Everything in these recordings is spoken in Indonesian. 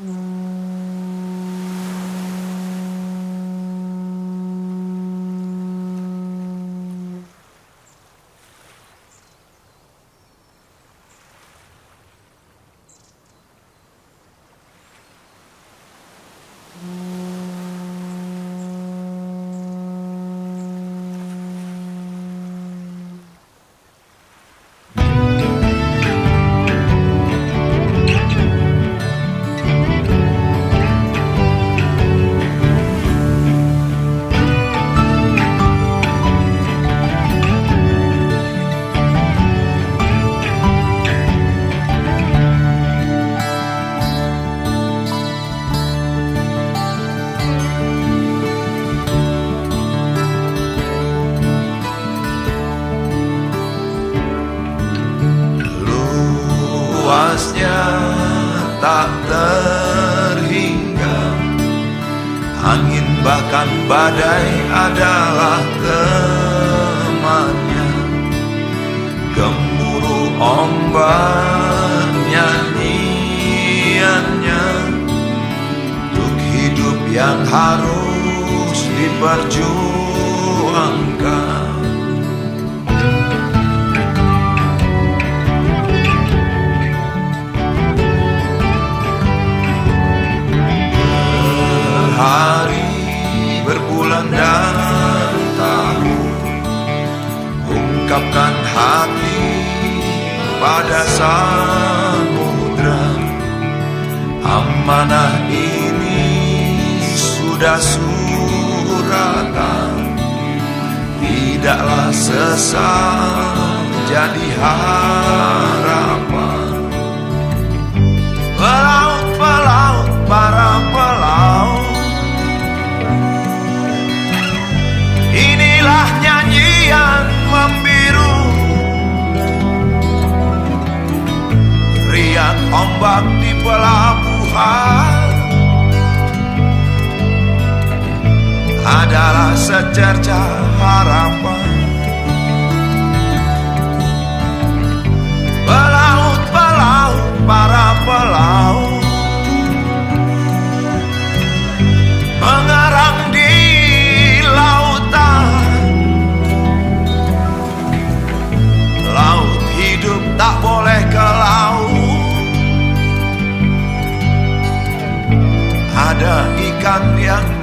Mm. Tak terhingga. Angin bahkan badai adalah temannya. Gemuruh ombak nyanyiannya Untuk hidup yang harus diperjuangkan Ungkapkan hati pada samudra. Amanah ini sudah suratan. Tidaklah sesat jadi harapan ombak di pelabuhan. Adalah secercah harapan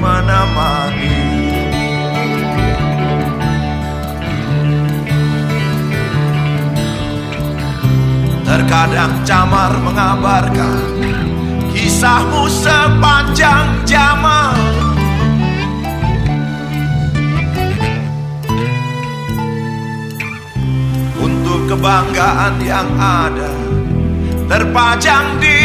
menemani Terkadang camar mengabarkan Kisahmu sepanjang zaman. Untuk kebanggaan yang ada Terpajang di